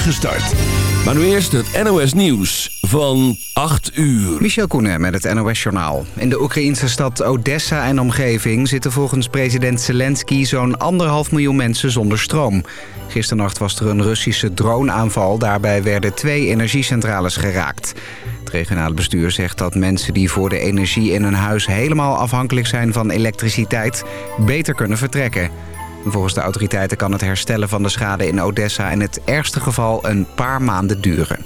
start. Maar nu eerst het NOS Nieuws van 8 uur. Michel Koenen met het NOS-journaal. In de Oekraïnse stad Odessa en omgeving zitten volgens president Zelensky... zo'n anderhalf miljoen mensen zonder stroom. Gisternacht was er een Russische droneaanval. Daarbij werden twee energiecentrales geraakt. Het regionale bestuur zegt dat mensen die voor de energie in hun huis... helemaal afhankelijk zijn van elektriciteit, beter kunnen vertrekken. Volgens de autoriteiten kan het herstellen van de schade in Odessa... in het ergste geval een paar maanden duren.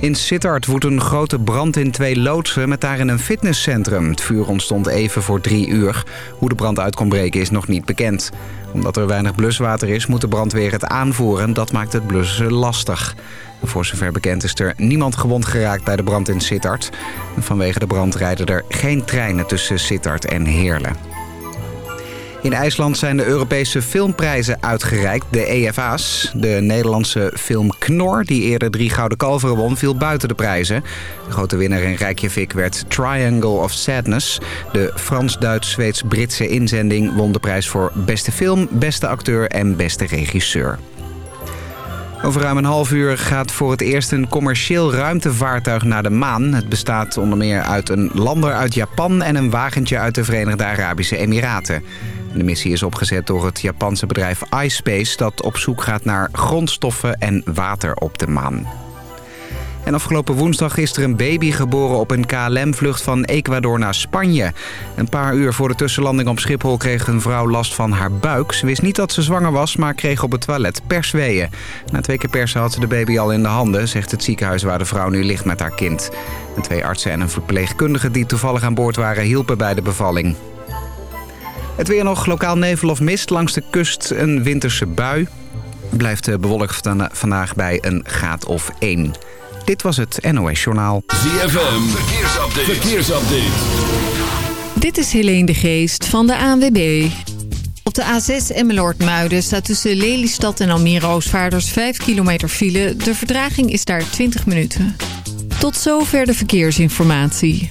In Sittard woedt een grote brand in twee loodsen met daarin een fitnesscentrum. Het vuur ontstond even voor drie uur. Hoe de brand uit kon breken is nog niet bekend. Omdat er weinig bluswater is, moet de brandweer het aanvoeren. Dat maakt het blussen lastig. Voor zover bekend is er niemand gewond geraakt bij de brand in Sittard. Vanwege de brand rijden er geen treinen tussen Sittard en Heerlen. In IJsland zijn de Europese filmprijzen uitgereikt, de EFA's. De Nederlandse film Knor, die eerder drie gouden kalveren won, viel buiten de prijzen. De grote winnaar in Reykjavik werd Triangle of Sadness. De Frans-Duits-Zweeds-Britse inzending won de prijs voor beste film, beste acteur en beste regisseur. Over ruim een half uur gaat voor het eerst een commercieel ruimtevaartuig naar de maan. Het bestaat onder meer uit een lander uit Japan en een wagentje uit de Verenigde Arabische Emiraten. De missie is opgezet door het Japanse bedrijf iSpace... dat op zoek gaat naar grondstoffen en water op de maan. En afgelopen woensdag is er een baby geboren op een KLM-vlucht van Ecuador naar Spanje. Een paar uur voor de tussenlanding op Schiphol kreeg een vrouw last van haar buik. Ze wist niet dat ze zwanger was, maar kreeg op het toilet persweeën. Na twee keer persen had ze de baby al in de handen, zegt het ziekenhuis waar de vrouw nu ligt met haar kind. De twee artsen en een verpleegkundige die toevallig aan boord waren hielpen bij de bevalling. Het weer nog lokaal nevel of mist langs de kust een winterse bui. Blijft eh, bewolkt vandaag bij een graad of 1. Dit was het NOS Journaal. ZFM, verkeersupdate. verkeersupdate. Dit is Helene de Geest van de ANWB. Op de A6 Emmeloord-Muiden staat tussen Lelystad en Almere Oostvaarders 5 kilometer file. De verdraging is daar 20 minuten. Tot zover de verkeersinformatie.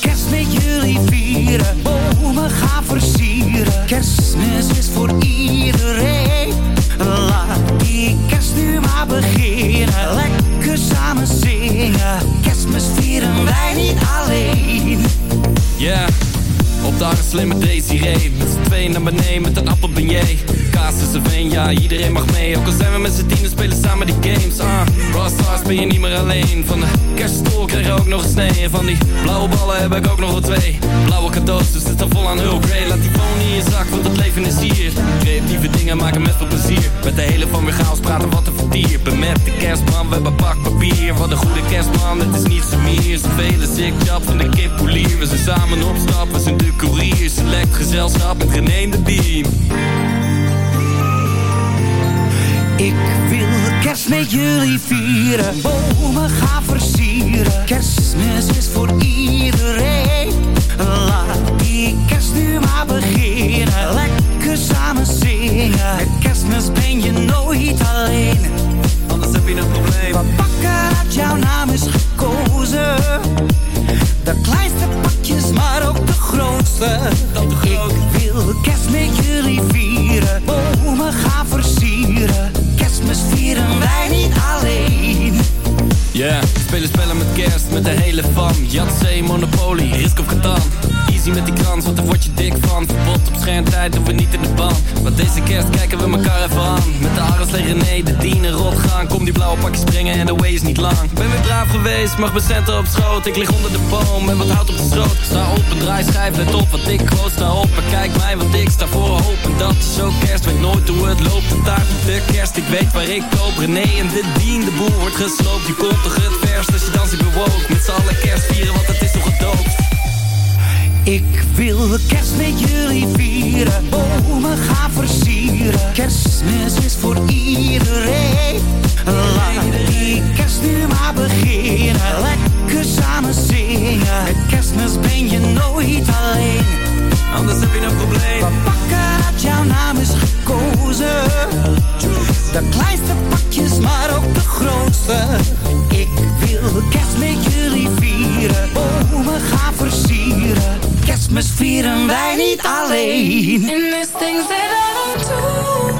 Kerst met jullie vieren, bomen gaan versieren. Kerstmis is voor iedereen. Laat die kerst nu maar beginnen. Lekker samen zingen. Kerstmis vieren wij niet alleen. Ja, op de harde slimme Desiree Met z'n tweeën naar beneden met een appelbeignet Kaas is een veen, ja, iedereen mag mee. Ook al zijn we met z'n tienen, spelen samen die games ah, Rockstars ben je niet meer alleen. Van de kerststol krijg je ook nog een snee. En van die blauwe ballen heb ik ook nog wel twee. Blauwe cadeaus, dus het is vol aan Earl Grey Laat die phone in je zak, want het leven is hier. Creatieve dingen maken met veel plezier. Met de hele van weer chaos praten wat een vertier Ben met de kerstman, we hebben pak papier. Wat een goede kerstman, het is niet zo meer. Zoveel jap van de kip polier. We zijn samen op stap, we zijn de courier. Select gezelschap met René de Beam Ik wil kerst met jullie vieren, bomen gaan versieren. Kerstmis is voor iedereen. Laat die kerst nu maar beginnen. Lekker samen zingen. Met kerstmis ben je nooit alleen. Anders heb je een probleem We pakken dat jouw naam is gekozen. De kleinste pakjes, maar ook de grootste. De hele fam. Yatzee, Monopoly, Risk of Catan Easy met die krans, want daar word je dik van. Verbod op schermtijd, doen we niet in de band. Want deze kerst kijken we elkaar even aan. Met de tegen René, de dienen rot gaan Kom die blauwe pakjes springen en de way is niet lang. Ben weer braaf geweest, mag mijn centen op schoot. Ik lig onder de boom met wat hout op de schroot. Sta op een draaischijf, let op wat ik groot sta op Maar kijk mij, want ik sta voor hoop. En dat is ook kerst, weet nooit hoe het loopt. De taart op de kerst, ik weet waar ik koop. René en de dien, de boel wordt gesloopt. Je komt toch het verst als je dans ik bewoog. Met z'n allen kerst vieren, want het is toch gedoopt Ik wil kerst met jullie vieren, bomen gaan versieren. Kerstmis is voor iedereen. Laat die kerst nu maar beginnen. Lekker samen zingen. Met kerstmis ben je nooit alleen. Anders heb je een probleem We pakken dat jouw naam is gekozen. De kleinste pakjes, maar ook de grootste. Ik wil kerst met jullie vieren. Bomen gaan versieren. Kerstmis vieren wij niet alleen. And there's things that I don't do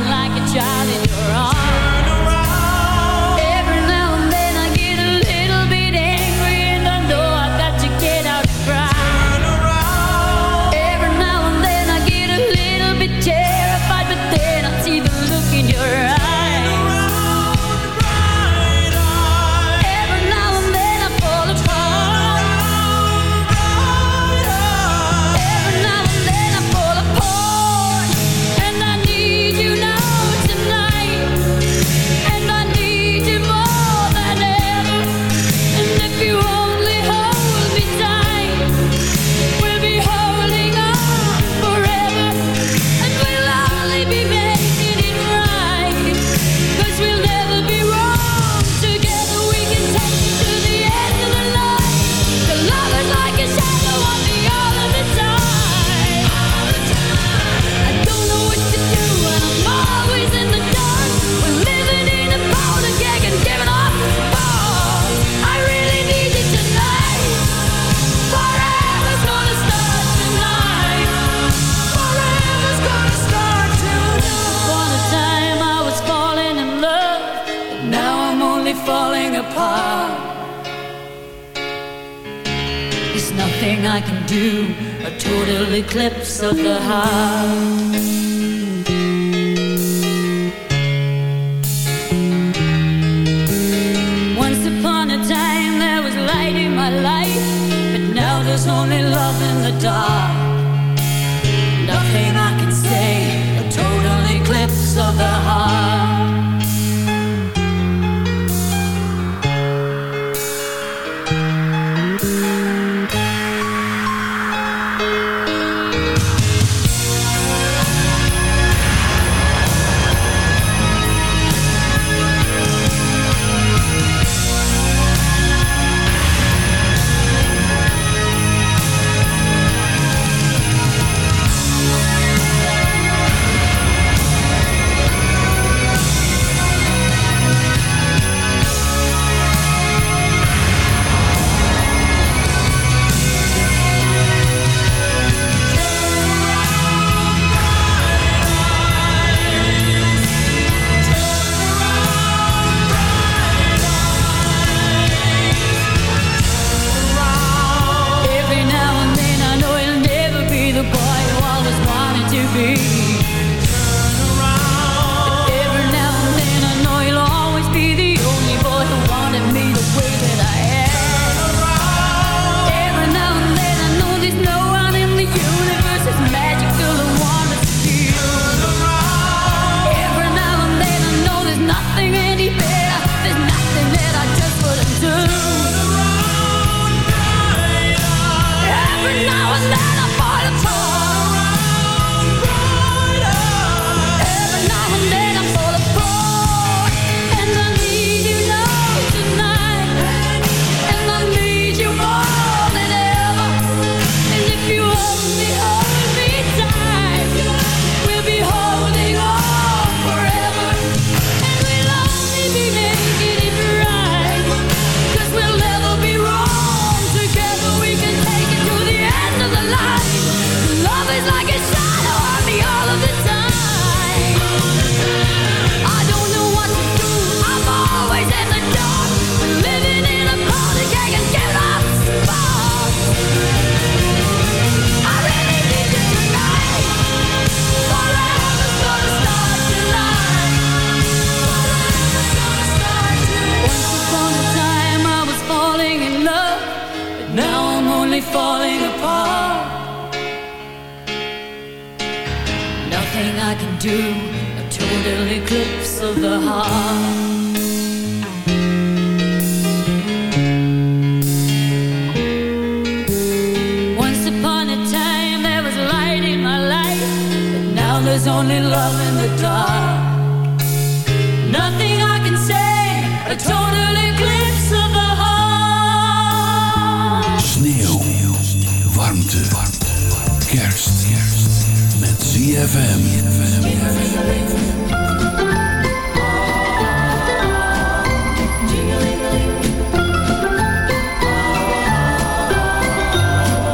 do a total eclipse of the heart.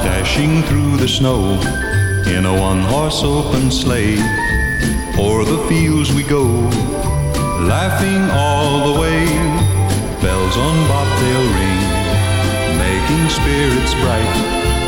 Dashing through the snow in a one horse open sleigh, o'er the fields we go, laughing all the way. Bells on bobtail ring, making spirits bright.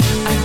I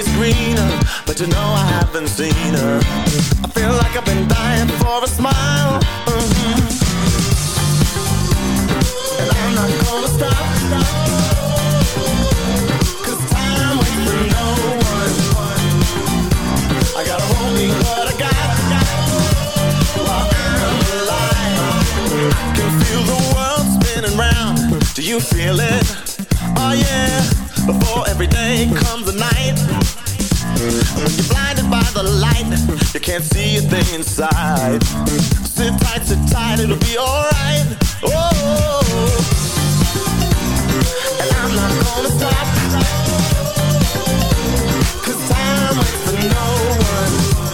always greener But you know I haven't seen her. I feel like I've been dying for a smile mm -hmm. And I'm not gonna stop, Cause time waits for no one. I gotta hold me what I got While I'm alive. I can feel the world spinning round. Do you feel it? Oh yeah. Before every day comes a night. You're blinded by the light, you can't see a thing inside. Sit tight, sit tight, it'll be alright. Oh, and I'm not gonna stop. Cause time waits for no one.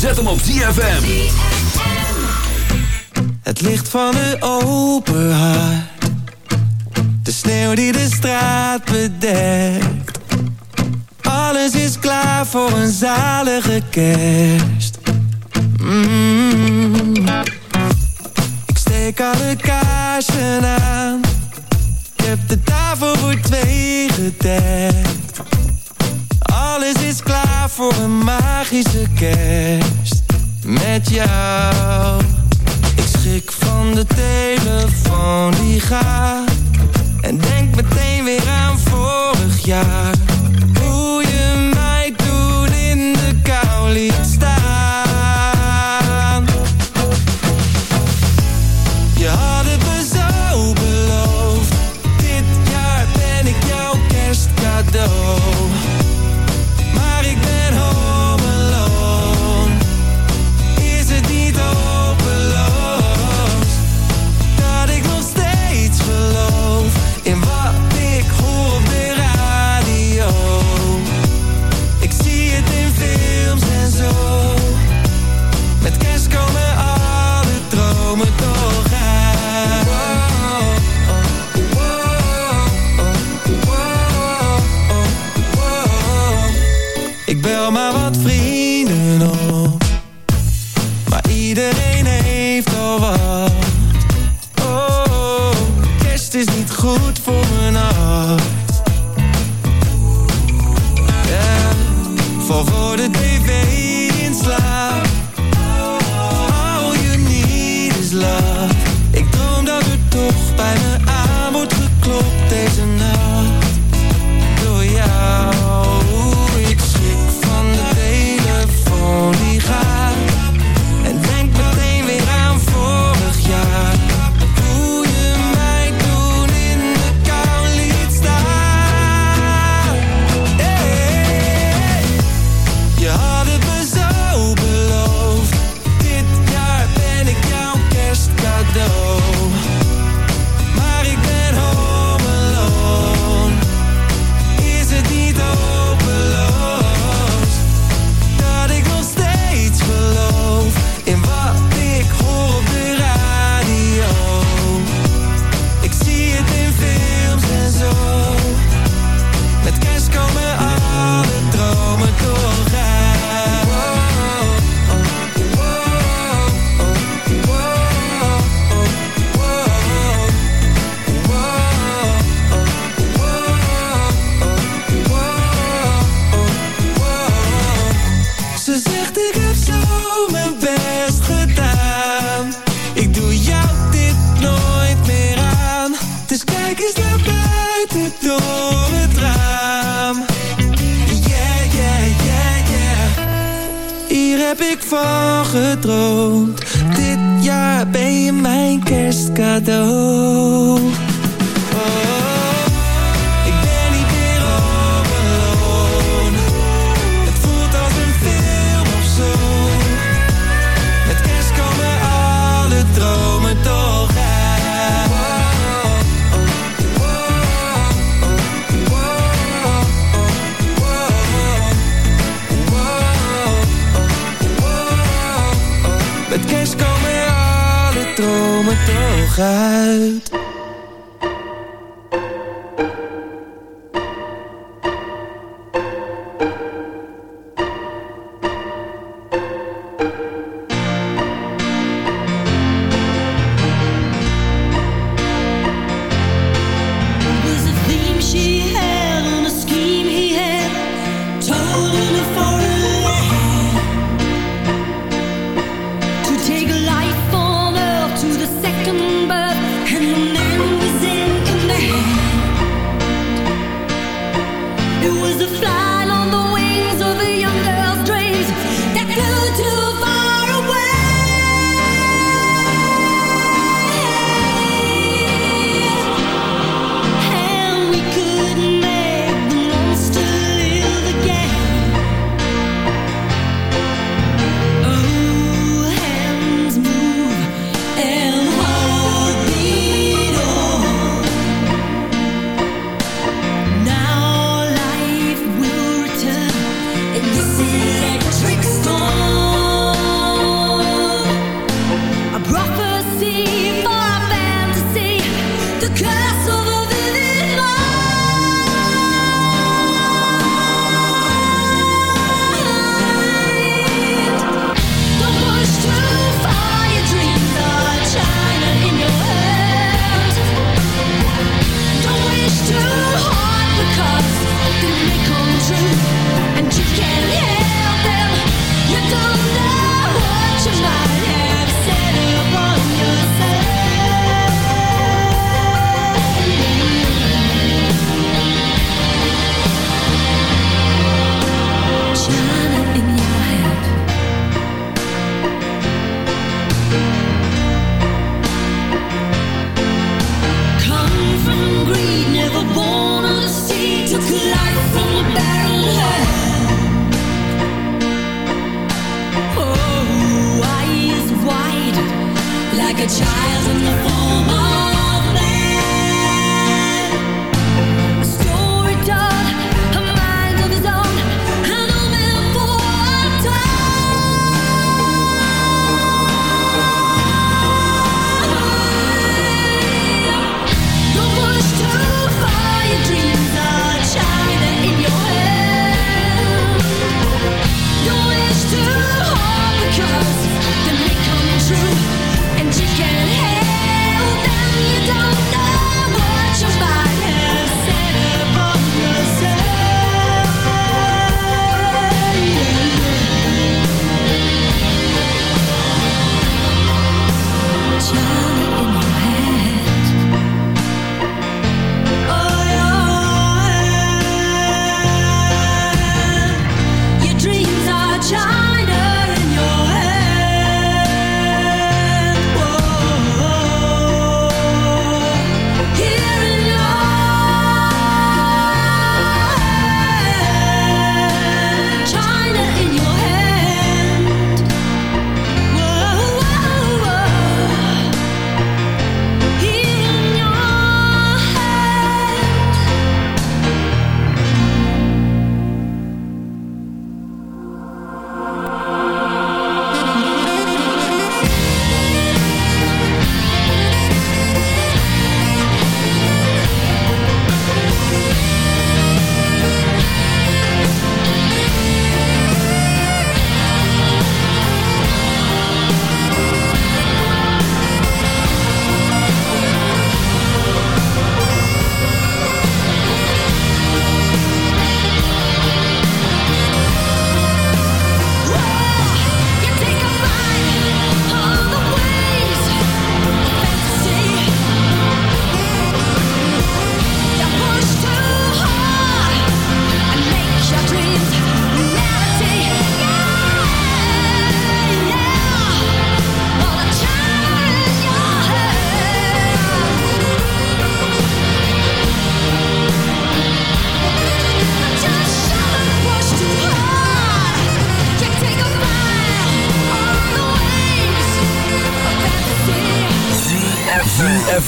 Zet hem op ZFM. Het licht van een open hart. De sneeuw die de straat bedekt. Alles is klaar voor een zalige kerk ja. It was a fly.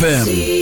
ZFM.